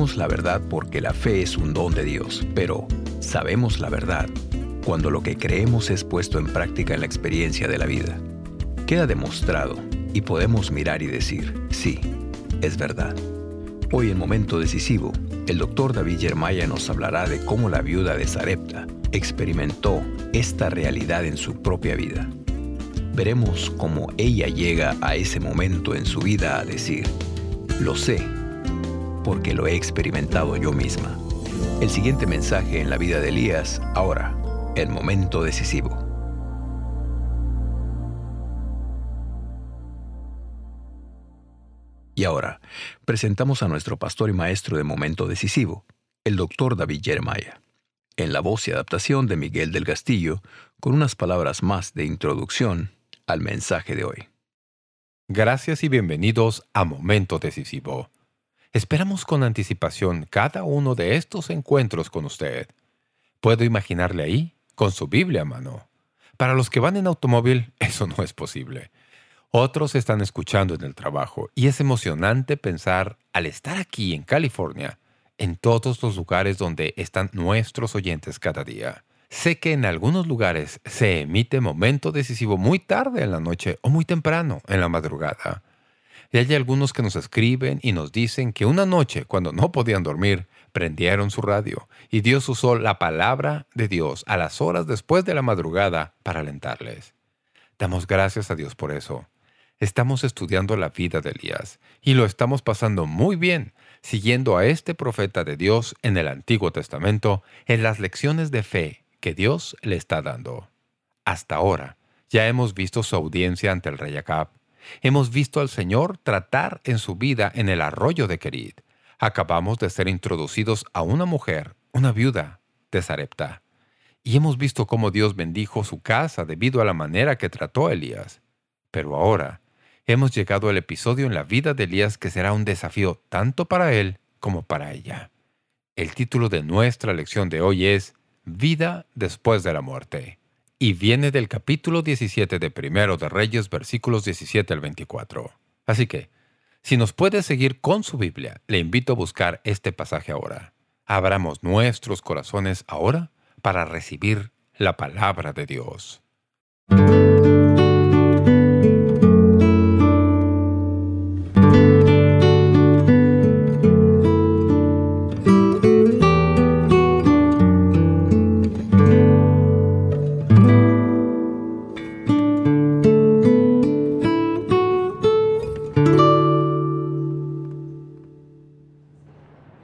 La verdad porque la fe es un don de Dios, pero sabemos la verdad cuando lo que creemos es puesto en práctica en la experiencia de la vida. Queda demostrado y podemos mirar y decir, sí, es verdad. Hoy en Momento Decisivo, el doctor David Yermaya nos hablará de cómo la viuda de Sarepta experimentó esta realidad en su propia vida. Veremos cómo ella llega a ese momento en su vida a decir, lo sé, porque lo he experimentado yo misma. El siguiente mensaje en la vida de Elías, ahora, el momento decisivo. Y ahora, presentamos a nuestro pastor y maestro de momento decisivo, el doctor David Jeremiah, en la voz y adaptación de Miguel del Castillo, con unas palabras más de introducción al mensaje de hoy. Gracias y bienvenidos a Momento Decisivo. Esperamos con anticipación cada uno de estos encuentros con usted. Puedo imaginarle ahí, con su Biblia a mano. Para los que van en automóvil, eso no es posible. Otros están escuchando en el trabajo y es emocionante pensar, al estar aquí en California, en todos los lugares donde están nuestros oyentes cada día. Sé que en algunos lugares se emite momento decisivo muy tarde en la noche o muy temprano en la madrugada. Y hay algunos que nos escriben y nos dicen que una noche, cuando no podían dormir, prendieron su radio y Dios usó la palabra de Dios a las horas después de la madrugada para alentarles. Damos gracias a Dios por eso. Estamos estudiando la vida de Elías y lo estamos pasando muy bien, siguiendo a este profeta de Dios en el Antiguo Testamento en las lecciones de fe que Dios le está dando. Hasta ahora, ya hemos visto su audiencia ante el rey Acab, Hemos visto al Señor tratar en su vida en el arroyo de Kerit. Acabamos de ser introducidos a una mujer, una viuda, de Sarepta. Y hemos visto cómo Dios bendijo su casa debido a la manera que trató a Elías. Pero ahora hemos llegado al episodio en la vida de Elías que será un desafío tanto para él como para ella. El título de nuestra lección de hoy es Vida después de la muerte y viene del capítulo 17 de Primero de Reyes, versículos 17 al 24. Así que, si nos puede seguir con su Biblia, le invito a buscar este pasaje ahora. Abramos nuestros corazones ahora para recibir la palabra de Dios.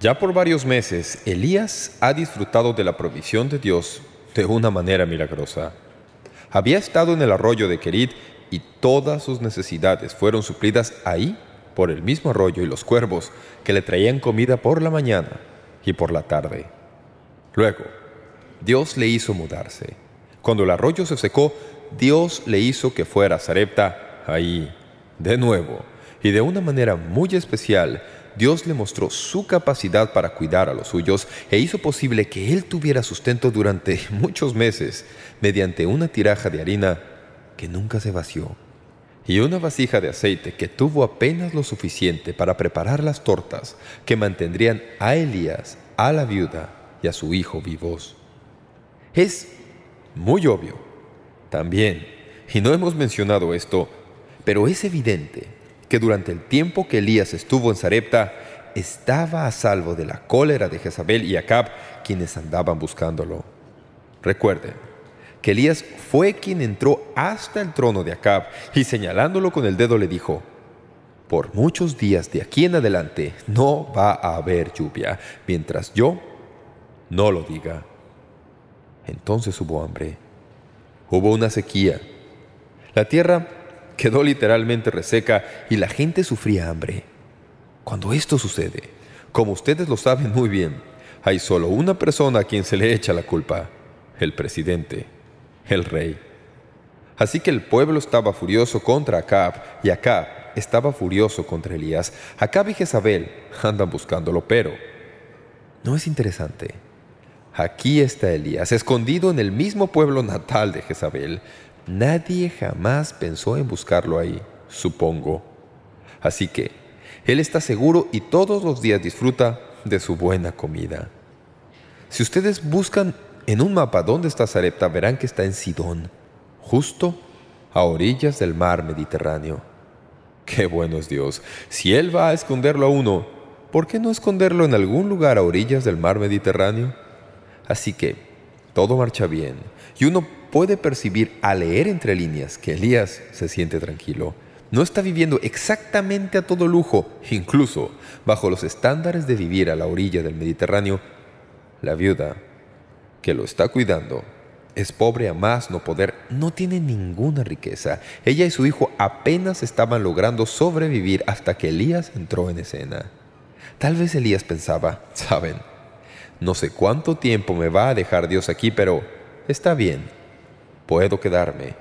Ya por varios meses, Elías ha disfrutado de la provisión de Dios de una manera milagrosa. Había estado en el arroyo de Kerit y todas sus necesidades fueron suplidas ahí por el mismo arroyo y los cuervos que le traían comida por la mañana y por la tarde. Luego, Dios le hizo mudarse. Cuando el arroyo se secó, Dios le hizo que fuera a Sarepta ahí, de nuevo, y de una manera muy especial, Dios le mostró su capacidad para cuidar a los suyos e hizo posible que él tuviera sustento durante muchos meses mediante una tiraja de harina que nunca se vació y una vasija de aceite que tuvo apenas lo suficiente para preparar las tortas que mantendrían a Elías, a la viuda y a su hijo vivos. Es muy obvio, también, y no hemos mencionado esto, pero es evidente que durante el tiempo que Elías estuvo en Sarepta, estaba a salvo de la cólera de Jezabel y Acab, quienes andaban buscándolo. Recuerden que Elías fue quien entró hasta el trono de Acab y señalándolo con el dedo le dijo, «Por muchos días de aquí en adelante no va a haber lluvia, mientras yo no lo diga». Entonces hubo hambre. Hubo una sequía. La tierra quedó literalmente reseca y la gente sufría hambre. Cuando esto sucede, como ustedes lo saben muy bien, hay solo una persona a quien se le echa la culpa, el presidente, el rey. Así que el pueblo estaba furioso contra Acab y Acab estaba furioso contra Elías. Acab y Jezabel andan buscándolo, pero ¿no es interesante? Aquí está Elías, escondido en el mismo pueblo natal de Jezabel, Nadie jamás pensó en buscarlo ahí, supongo. Así que él está seguro y todos los días disfruta de su buena comida. Si ustedes buscan en un mapa dónde está Sarepta, verán que está en Sidón, justo a orillas del mar Mediterráneo. ¡Qué bueno es Dios! Si Él va a esconderlo a uno, ¿por qué no esconderlo en algún lugar a orillas del mar Mediterráneo? Así que todo marcha bien, y uno puede percibir al leer entre líneas que Elías se siente tranquilo. No está viviendo exactamente a todo lujo, incluso bajo los estándares de vivir a la orilla del Mediterráneo. La viuda que lo está cuidando es pobre a más no poder, no tiene ninguna riqueza. Ella y su hijo apenas estaban logrando sobrevivir hasta que Elías entró en escena. Tal vez Elías pensaba, ¿saben?, no sé cuánto tiempo me va a dejar Dios aquí, pero está bien. Puedo quedarme.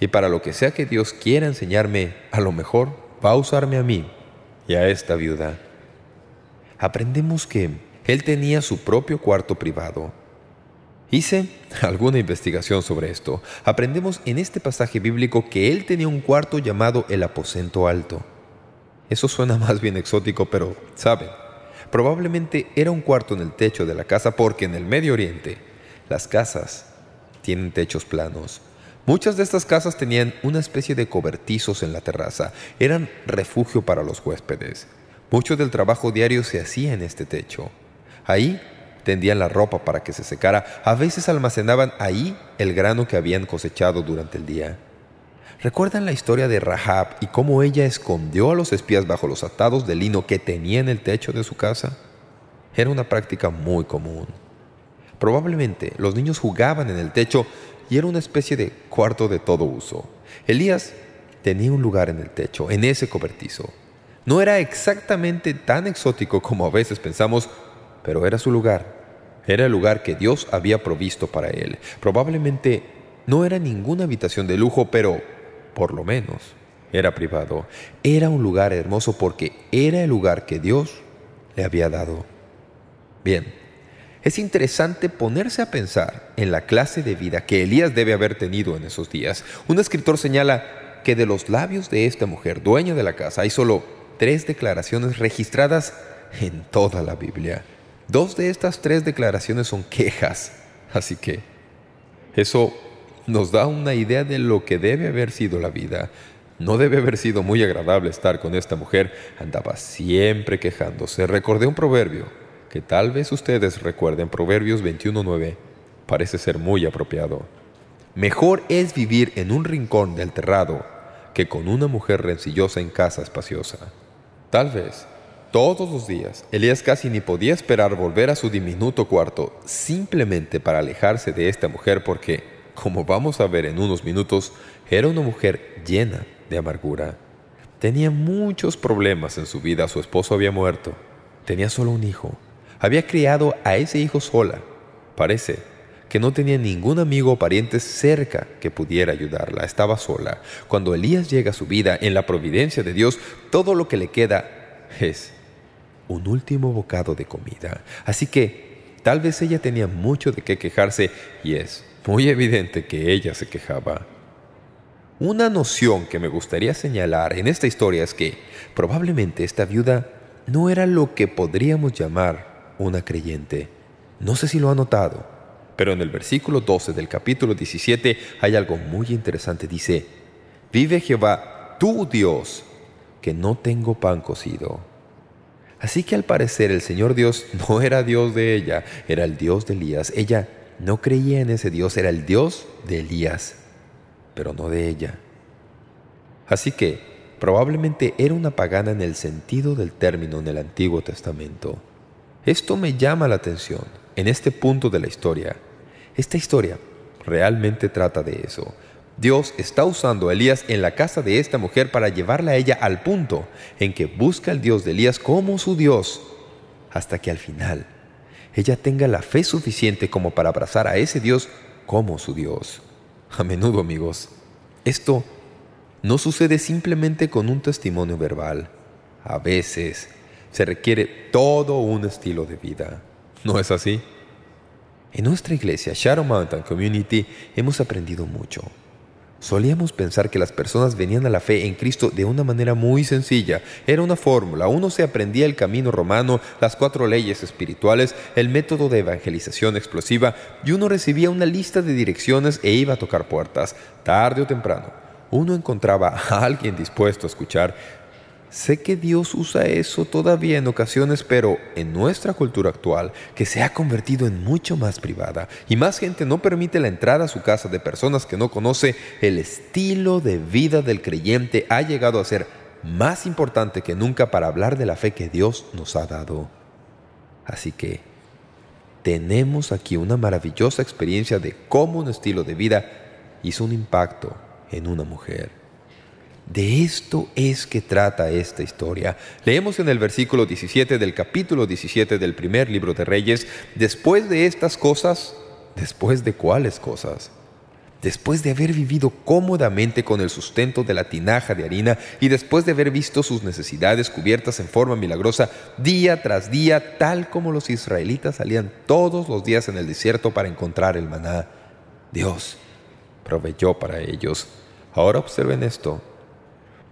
Y para lo que sea que Dios quiera enseñarme, a lo mejor va a usarme a mí y a esta viuda. Aprendemos que él tenía su propio cuarto privado. Hice alguna investigación sobre esto. Aprendemos en este pasaje bíblico que él tenía un cuarto llamado el aposento alto. Eso suena más bien exótico, pero, ¿saben? Probablemente era un cuarto en el techo de la casa porque en el Medio Oriente las casas tienen techos planos. Muchas de estas casas tenían una especie de cobertizos en la terraza. Eran refugio para los huéspedes. Mucho del trabajo diario se hacía en este techo. Ahí tendían la ropa para que se secara. A veces almacenaban ahí el grano que habían cosechado durante el día. ¿Recuerdan la historia de Rahab y cómo ella escondió a los espías bajo los atados de lino que tenía en el techo de su casa? Era una práctica muy común. Probablemente los niños jugaban en el techo y era una especie de cuarto de todo uso. Elías tenía un lugar en el techo, en ese cobertizo. No era exactamente tan exótico como a veces pensamos, pero era su lugar. Era el lugar que Dios había provisto para él. Probablemente no era ninguna habitación de lujo, pero por lo menos, era privado. Era un lugar hermoso porque era el lugar que Dios le había dado. Bien, es interesante ponerse a pensar en la clase de vida que Elías debe haber tenido en esos días. Un escritor señala que de los labios de esta mujer, dueña de la casa, hay solo tres declaraciones registradas en toda la Biblia. Dos de estas tres declaraciones son quejas, así que eso nos da una idea de lo que debe haber sido la vida. No debe haber sido muy agradable estar con esta mujer. Andaba siempre quejándose. Recordé un proverbio, que tal vez ustedes recuerden, Proverbios 21.9. Parece ser muy apropiado. Mejor es vivir en un rincón del terrado que con una mujer rencillosa en casa espaciosa. Tal vez, todos los días, Elías casi ni podía esperar volver a su diminuto cuarto simplemente para alejarse de esta mujer porque como vamos a ver en unos minutos, era una mujer llena de amargura. Tenía muchos problemas en su vida. Su esposo había muerto. Tenía solo un hijo. Había criado a ese hijo sola. Parece que no tenía ningún amigo o pariente cerca que pudiera ayudarla. Estaba sola. Cuando Elías llega a su vida en la providencia de Dios, todo lo que le queda es un último bocado de comida. Así que tal vez ella tenía mucho de qué quejarse y es muy evidente que ella se quejaba. Una noción que me gustaría señalar en esta historia es que probablemente esta viuda no era lo que podríamos llamar una creyente. No sé si lo ha notado, pero en el versículo 12 del capítulo 17 hay algo muy interesante. Dice, «Vive Jehová, tu Dios, que no tengo pan cocido». Así que al parecer el Señor Dios no era Dios de ella, era el Dios de Elías. Ella no creía en ese Dios, era el Dios de Elías, pero no de ella. Así que probablemente era una pagana en el sentido del término en el Antiguo Testamento. Esto me llama la atención en este punto de la historia. Esta historia realmente trata de eso. Dios está usando a Elías en la casa de esta mujer para llevarla a ella al punto en que busca al Dios de Elías como su Dios, hasta que al final ella tenga la fe suficiente como para abrazar a ese Dios como su Dios. A menudo, amigos, esto no sucede simplemente con un testimonio verbal. A veces se requiere todo un estilo de vida. ¿No es así? En nuestra iglesia, Shadow Mountain Community, hemos aprendido mucho. Solíamos pensar que las personas venían a la fe en Cristo de una manera muy sencilla. Era una fórmula. Uno se aprendía el camino romano, las cuatro leyes espirituales, el método de evangelización explosiva, y uno recibía una lista de direcciones e iba a tocar puertas, tarde o temprano. Uno encontraba a alguien dispuesto a escuchar Sé que Dios usa eso todavía en ocasiones, pero en nuestra cultura actual, que se ha convertido en mucho más privada, y más gente no permite la entrada a su casa de personas que no conoce, el estilo de vida del creyente ha llegado a ser más importante que nunca para hablar de la fe que Dios nos ha dado. Así que tenemos aquí una maravillosa experiencia de cómo un estilo de vida hizo un impacto en una mujer. De esto es que trata esta historia. Leemos en el versículo 17 del capítulo 17 del primer libro de Reyes, después de estas cosas, ¿después de cuáles cosas? Después de haber vivido cómodamente con el sustento de la tinaja de harina y después de haber visto sus necesidades cubiertas en forma milagrosa día tras día, tal como los israelitas salían todos los días en el desierto para encontrar el maná, Dios proveyó para ellos. Ahora observen esto.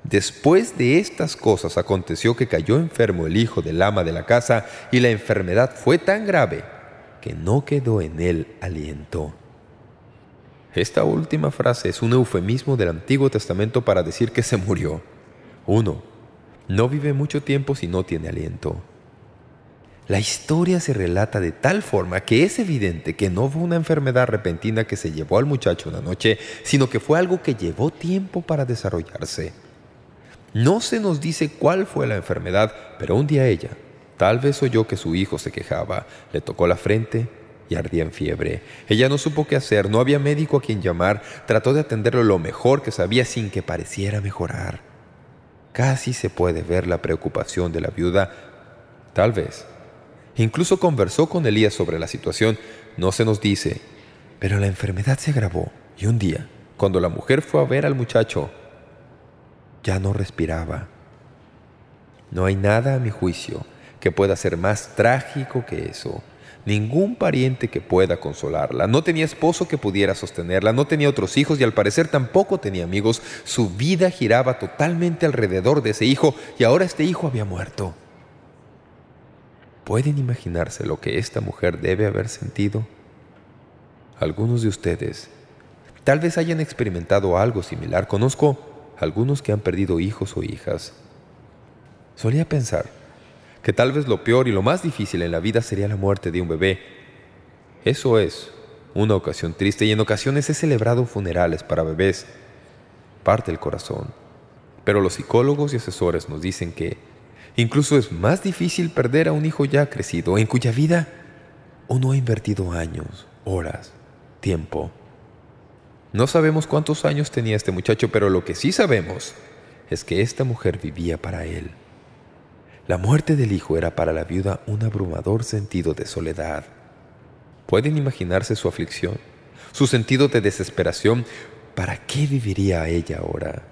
Después de estas cosas aconteció que cayó enfermo el hijo del ama de la casa y la enfermedad fue tan grave que no quedó en él aliento. Esta última frase es un eufemismo del Antiguo Testamento para decir que se murió. Uno, no vive mucho tiempo si no tiene aliento. La historia se relata de tal forma que es evidente que no fue una enfermedad repentina que se llevó al muchacho una noche, sino que fue algo que llevó tiempo para desarrollarse. No se nos dice cuál fue la enfermedad, pero un día ella, tal vez oyó que su hijo se quejaba, le tocó la frente y ardía en fiebre. Ella no supo qué hacer, no había médico a quien llamar, trató de atenderlo lo mejor que sabía sin que pareciera mejorar. Casi se puede ver la preocupación de la viuda, tal vez. Incluso conversó con Elías sobre la situación, no se nos dice, pero la enfermedad se agravó y un día, cuando la mujer fue a ver al muchacho, ya no respiraba. No hay nada, a mi juicio, que pueda ser más trágico que eso. Ningún pariente que pueda consolarla. No tenía esposo que pudiera sostenerla, no tenía otros hijos y al parecer tampoco tenía amigos. Su vida giraba totalmente alrededor de ese hijo y ahora este hijo había muerto. ¿Pueden imaginarse lo que esta mujer debe haber sentido? Algunos de ustedes tal vez hayan experimentado algo similar. Conozco algunos que han perdido hijos o hijas. Solía pensar que tal vez lo peor y lo más difícil en la vida sería la muerte de un bebé. Eso es una ocasión triste y en ocasiones he celebrado funerales para bebés. Parte el corazón. Pero los psicólogos y asesores nos dicen que incluso es más difícil perder a un hijo ya crecido, en cuya vida uno ha invertido años, horas, tiempo, no sabemos cuántos años tenía este muchacho, pero lo que sí sabemos es que esta mujer vivía para él. La muerte del hijo era para la viuda un abrumador sentido de soledad. ¿Pueden imaginarse su aflicción? Su sentido de desesperación. ¿Para qué viviría ella ahora?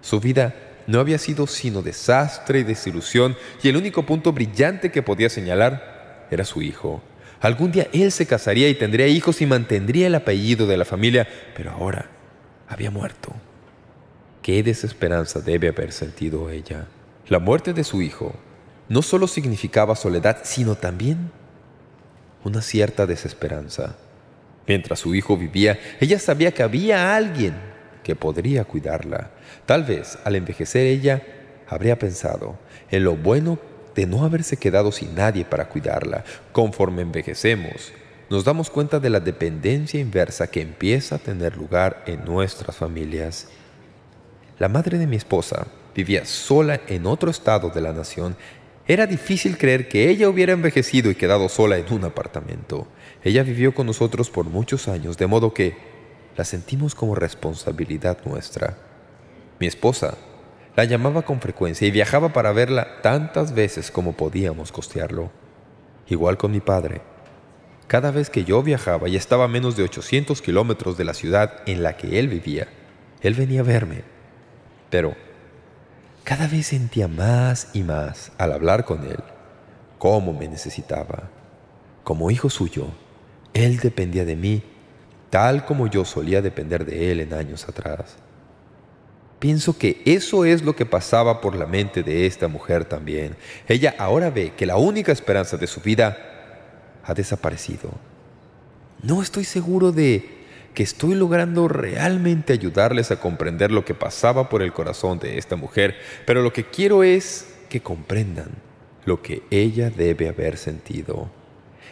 Su vida no había sido sino desastre y desilusión, y el único punto brillante que podía señalar era su hijo. Algún día él se casaría y tendría hijos y mantendría el apellido de la familia, pero ahora había muerto. Qué desesperanza debe haber sentido ella. La muerte de su hijo no solo significaba soledad, sino también una cierta desesperanza. Mientras su hijo vivía, ella sabía que había alguien que podría cuidarla. Tal vez, al envejecer ella, habría pensado en lo bueno de no haberse quedado sin nadie para cuidarla. Conforme envejecemos, nos damos cuenta de la dependencia inversa que empieza a tener lugar en nuestras familias. La madre de mi esposa vivía sola en otro estado de la nación. Era difícil creer que ella hubiera envejecido y quedado sola en un apartamento. Ella vivió con nosotros por muchos años, de modo que la sentimos como responsabilidad nuestra. Mi esposa la llamaba con frecuencia y viajaba para verla tantas veces como podíamos costearlo. Igual con mi padre. Cada vez que yo viajaba y estaba a menos de 800 kilómetros de la ciudad en la que él vivía, él venía a verme. Pero cada vez sentía más y más al hablar con él cómo me necesitaba. Como hijo suyo, él dependía de mí tal como yo solía depender de él en años atrás. Pienso que eso es lo que pasaba por la mente de esta mujer también. Ella ahora ve que la única esperanza de su vida ha desaparecido. No estoy seguro de que estoy logrando realmente ayudarles a comprender lo que pasaba por el corazón de esta mujer, pero lo que quiero es que comprendan lo que ella debe haber sentido.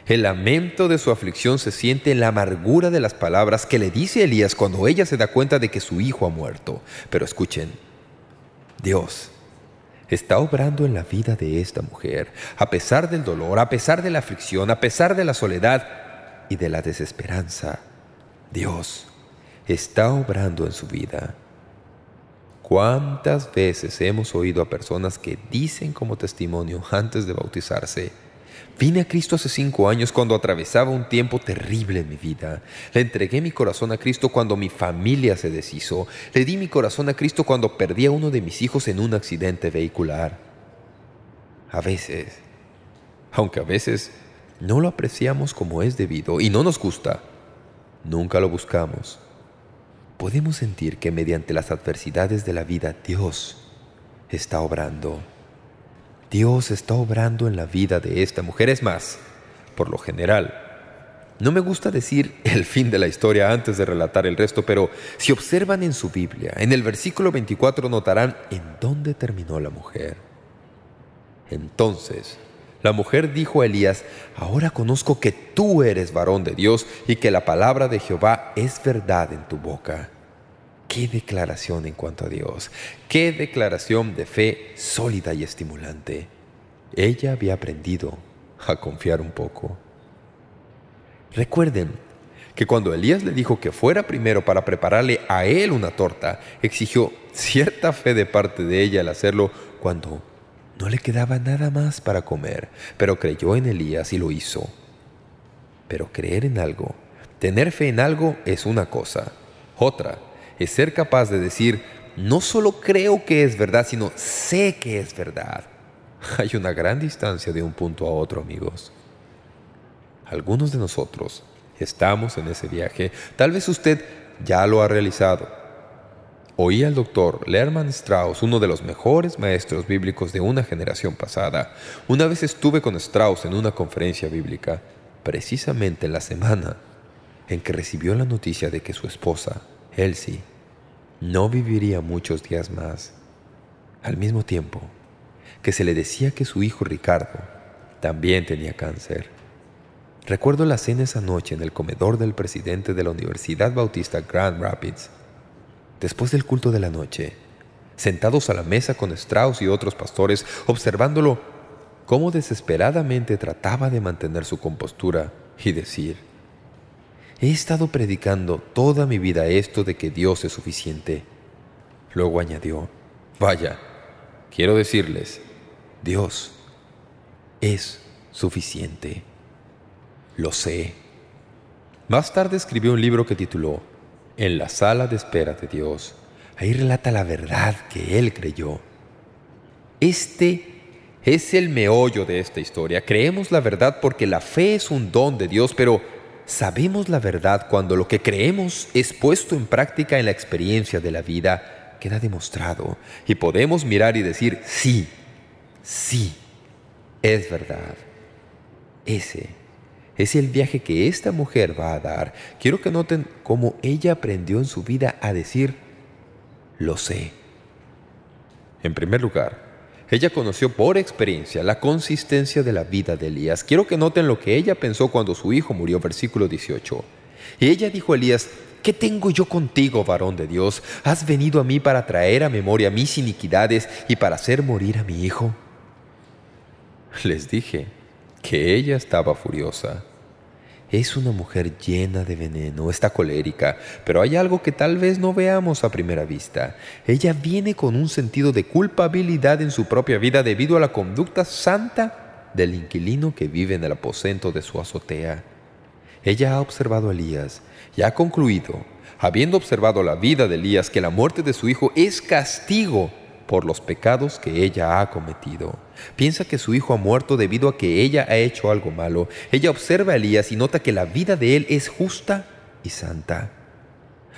El lamento de su aflicción se siente en la amargura de las palabras que le dice Elías cuando ella se da cuenta de que su hijo ha muerto. Pero escuchen, Dios está obrando en la vida de esta mujer, a pesar del dolor, a pesar de la aflicción, a pesar de la soledad y de la desesperanza. Dios está obrando en su vida. ¿Cuántas veces hemos oído a personas que dicen como testimonio antes de bautizarse Vine a Cristo hace cinco años cuando atravesaba un tiempo terrible en mi vida. Le entregué mi corazón a Cristo cuando mi familia se deshizo. Le di mi corazón a Cristo cuando perdí a uno de mis hijos en un accidente vehicular. A veces, aunque a veces no lo apreciamos como es debido y no nos gusta, nunca lo buscamos. Podemos sentir que mediante las adversidades de la vida Dios está obrando. Dios está obrando en la vida de esta mujer. Es más, por lo general, no me gusta decir el fin de la historia antes de relatar el resto, pero si observan en su Biblia, en el versículo 24 notarán en dónde terminó la mujer. Entonces, la mujer dijo a Elías, «Ahora conozco que tú eres varón de Dios y que la palabra de Jehová es verdad en tu boca». ¡Qué declaración en cuanto a Dios! ¡Qué declaración de fe sólida y estimulante! Ella había aprendido a confiar un poco. Recuerden que cuando Elías le dijo que fuera primero para prepararle a él una torta, exigió cierta fe de parte de ella al hacerlo cuando no le quedaba nada más para comer, pero creyó en Elías y lo hizo. Pero creer en algo, tener fe en algo es una cosa. Otra es ser capaz de decir, no solo creo que es verdad, sino sé que es verdad. Hay una gran distancia de un punto a otro, amigos. Algunos de nosotros estamos en ese viaje. Tal vez usted ya lo ha realizado. Oí al doctor Lerman Strauss, uno de los mejores maestros bíblicos de una generación pasada. Una vez estuve con Strauss en una conferencia bíblica, precisamente en la semana en que recibió la noticia de que su esposa Elsie no viviría muchos días más. Al mismo tiempo que se le decía que su hijo Ricardo también tenía cáncer. Recuerdo la cena esa noche en el comedor del presidente de la Universidad Bautista Grand Rapids. Después del culto de la noche, sentados a la mesa con Strauss y otros pastores, observándolo cómo desesperadamente trataba de mantener su compostura y decir, He estado predicando toda mi vida esto de que Dios es suficiente. Luego añadió, vaya, quiero decirles, Dios es suficiente. Lo sé. Más tarde escribió un libro que tituló En la sala de espera de Dios. Ahí relata la verdad que él creyó. Este es el meollo de esta historia. Creemos la verdad porque la fe es un don de Dios, pero Sabemos la verdad cuando lo que creemos es puesto en práctica en la experiencia de la vida, queda demostrado, y podemos mirar y decir, sí, sí, es verdad. Ese es el viaje que esta mujer va a dar. Quiero que noten cómo ella aprendió en su vida a decir, lo sé. En primer lugar, ella conoció por experiencia la consistencia de la vida de Elías. Quiero que noten lo que ella pensó cuando su hijo murió, versículo 18. Y ella dijo a Elías, ¿Qué tengo yo contigo, varón de Dios? ¿Has venido a mí para traer a memoria mis iniquidades y para hacer morir a mi hijo? Les dije que ella estaba furiosa. Es una mujer llena de veneno, está colérica, pero hay algo que tal vez no veamos a primera vista. Ella viene con un sentido de culpabilidad en su propia vida debido a la conducta santa del inquilino que vive en el aposento de su azotea. Ella ha observado a Elías y ha concluido, habiendo observado la vida de Elías, que la muerte de su hijo es castigo por los pecados que ella ha cometido. Piensa que su hijo ha muerto debido a que ella ha hecho algo malo. Ella observa a Elías y nota que la vida de él es justa y santa.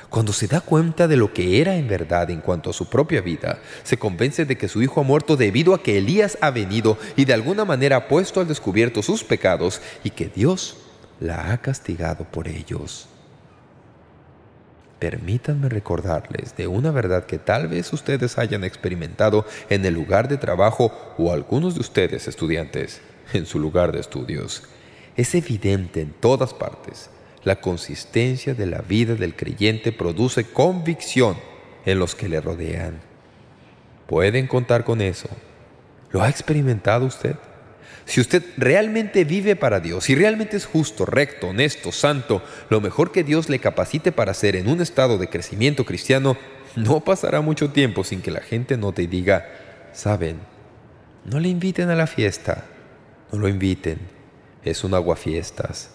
Cuando se da cuenta de lo que era en verdad en cuanto a su propia vida, se convence de que su hijo ha muerto debido a que Elías ha venido y de alguna manera ha puesto al descubierto sus pecados y que Dios la ha castigado por ellos. Permítanme recordarles de una verdad que tal vez ustedes hayan experimentado en el lugar de trabajo o algunos de ustedes, estudiantes, en su lugar de estudios. Es evidente en todas partes la consistencia de la vida del creyente produce convicción en los que le rodean. ¿Pueden contar con eso? ¿Lo ha experimentado usted? Si usted realmente vive para Dios, si realmente es justo, recto, honesto, santo, lo mejor que Dios le capacite para ser en un estado de crecimiento cristiano, no pasará mucho tiempo sin que la gente note y diga, ¿saben? No le inviten a la fiesta, no lo inviten, es un aguafiestas.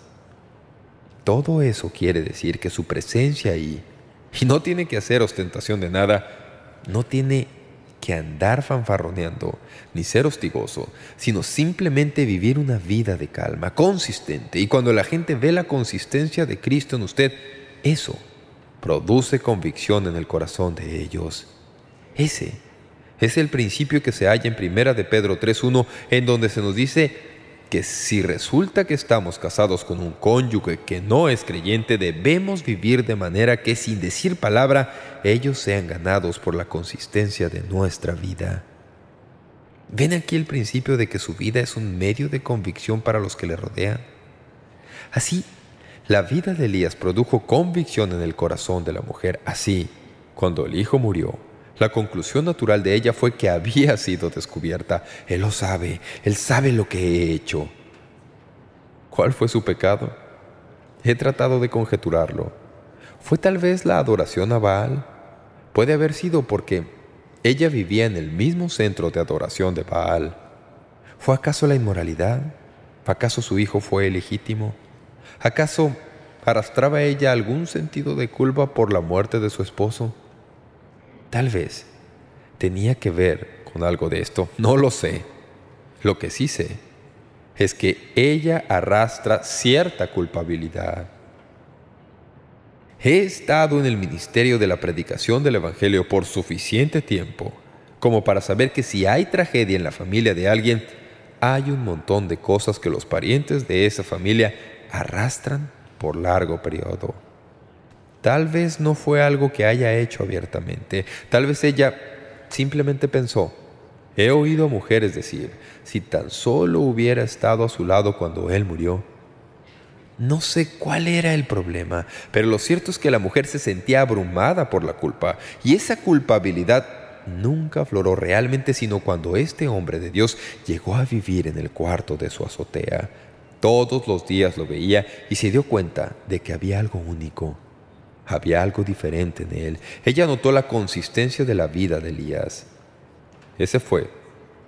Todo eso quiere decir que su presencia ahí, y no tiene que hacer ostentación de nada, no tiene que andar fanfarroneando ni ser hostigoso, sino simplemente vivir una vida de calma, consistente. Y cuando la gente ve la consistencia de Cristo en usted, eso produce convicción en el corazón de ellos. Ese es el principio que se halla en Primera de Pedro 3.1, en donde se nos dice que si resulta que estamos casados con un cónyuge que no es creyente, debemos vivir de manera que sin decir palabra, ellos sean ganados por la consistencia de nuestra vida. ¿Ven aquí el principio de que su vida es un medio de convicción para los que le rodean? Así, la vida de Elías produjo convicción en el corazón de la mujer. Así, cuando el hijo murió, la conclusión natural de ella fue que había sido descubierta. Él lo sabe, él sabe lo que he hecho. ¿Cuál fue su pecado? He tratado de conjeturarlo. ¿Fue tal vez la adoración a Baal? Puede haber sido porque ella vivía en el mismo centro de adoración de Baal. ¿Fue acaso la inmoralidad? ¿Acaso su hijo fue ilegítimo? ¿Acaso arrastraba ella algún sentido de culpa por la muerte de su esposo? Tal vez tenía que ver con algo de esto, no lo sé. Lo que sí sé es que ella arrastra cierta culpabilidad. He estado en el ministerio de la predicación del Evangelio por suficiente tiempo como para saber que si hay tragedia en la familia de alguien, hay un montón de cosas que los parientes de esa familia arrastran por largo periodo. Tal vez no fue algo que haya hecho abiertamente. Tal vez ella simplemente pensó, he oído a mujeres decir, si tan solo hubiera estado a su lado cuando él murió. No sé cuál era el problema, pero lo cierto es que la mujer se sentía abrumada por la culpa, y esa culpabilidad nunca afloró realmente sino cuando este hombre de Dios llegó a vivir en el cuarto de su azotea. Todos los días lo veía y se dio cuenta de que había algo único. Había algo diferente en él. Ella notó la consistencia de la vida de Elías. Ese fue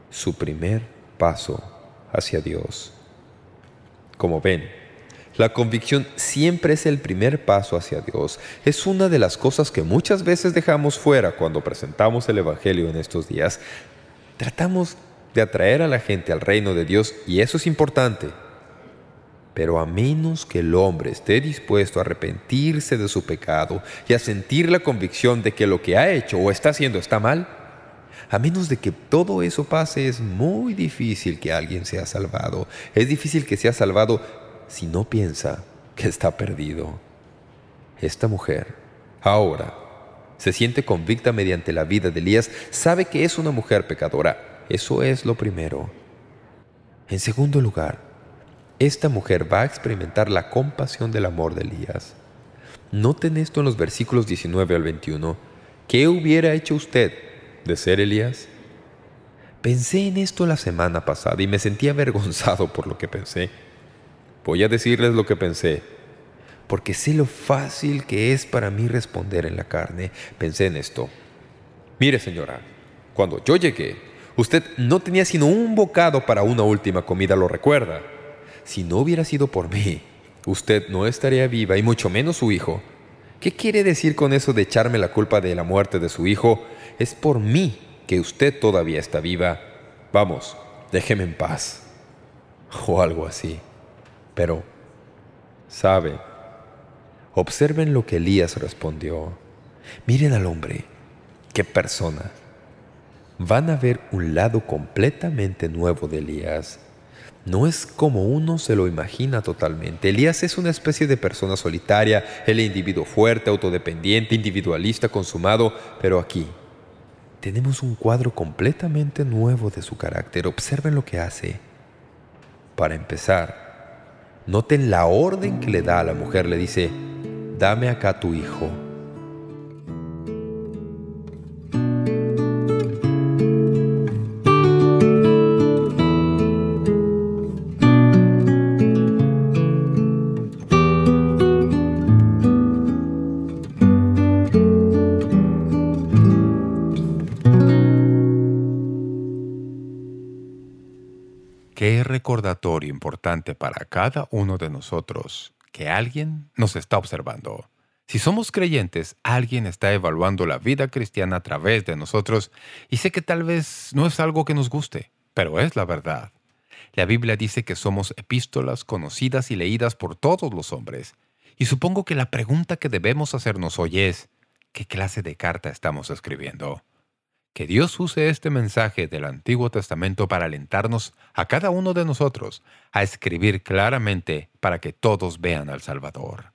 su primer paso hacia Dios. Como ven, la convicción siempre es el primer paso hacia Dios. Es una de las cosas que muchas veces dejamos fuera cuando presentamos el Evangelio en estos días. Tratamos de atraer a la gente al reino de Dios y eso es importante. Pero a menos que el hombre esté dispuesto a arrepentirse de su pecado y a sentir la convicción de que lo que ha hecho o está haciendo está mal, a menos de que todo eso pase, es muy difícil que alguien sea salvado. Es difícil que sea salvado si no piensa que está perdido. Esta mujer, ahora, se siente convicta mediante la vida de Elías, sabe que es una mujer pecadora. Eso es lo primero. En segundo lugar, esta mujer va a experimentar la compasión del amor de Elías. Noten esto en los versículos 19 al 21. ¿Qué hubiera hecho usted de ser Elías? Pensé en esto la semana pasada y me sentí avergonzado por lo que pensé. Voy a decirles lo que pensé, porque sé lo fácil que es para mí responder en la carne. Pensé en esto. Mire, señora, cuando yo llegué, usted no tenía sino un bocado para una última comida, ¿lo recuerda? Si no hubiera sido por mí, usted no estaría viva y mucho menos su hijo. ¿Qué quiere decir con eso de echarme la culpa de la muerte de su hijo? Es por mí que usted todavía está viva. Vamos, déjeme en paz. O algo así. Pero, ¿sabe? Observen lo que Elías respondió. Miren al hombre. ¡Qué persona! Van a ver un lado completamente nuevo de Elías. No es como uno se lo imagina totalmente. Elías es una especie de persona solitaria, el individuo fuerte, autodependiente, individualista, consumado, pero aquí tenemos un cuadro completamente nuevo de su carácter. Observen lo que hace. Para empezar, noten la orden que le da a la mujer. Le dice, dame acá tu hijo. Qué recordatorio importante para cada uno de nosotros que alguien nos está observando. Si somos creyentes, alguien está evaluando la vida cristiana a través de nosotros y sé que tal vez no es algo que nos guste, pero es la verdad. La Biblia dice que somos epístolas conocidas y leídas por todos los hombres. Y supongo que la pregunta que debemos hacernos hoy es, ¿qué clase de carta estamos escribiendo? Que Dios use este mensaje del Antiguo Testamento para alentarnos a cada uno de nosotros a escribir claramente para que todos vean al Salvador.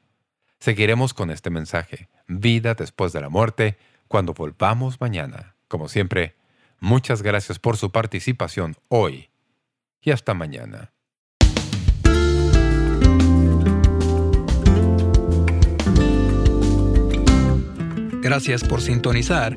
Seguiremos con este mensaje, Vida después de la muerte, cuando volvamos mañana. Como siempre, muchas gracias por su participación hoy y hasta mañana. Gracias por sintonizar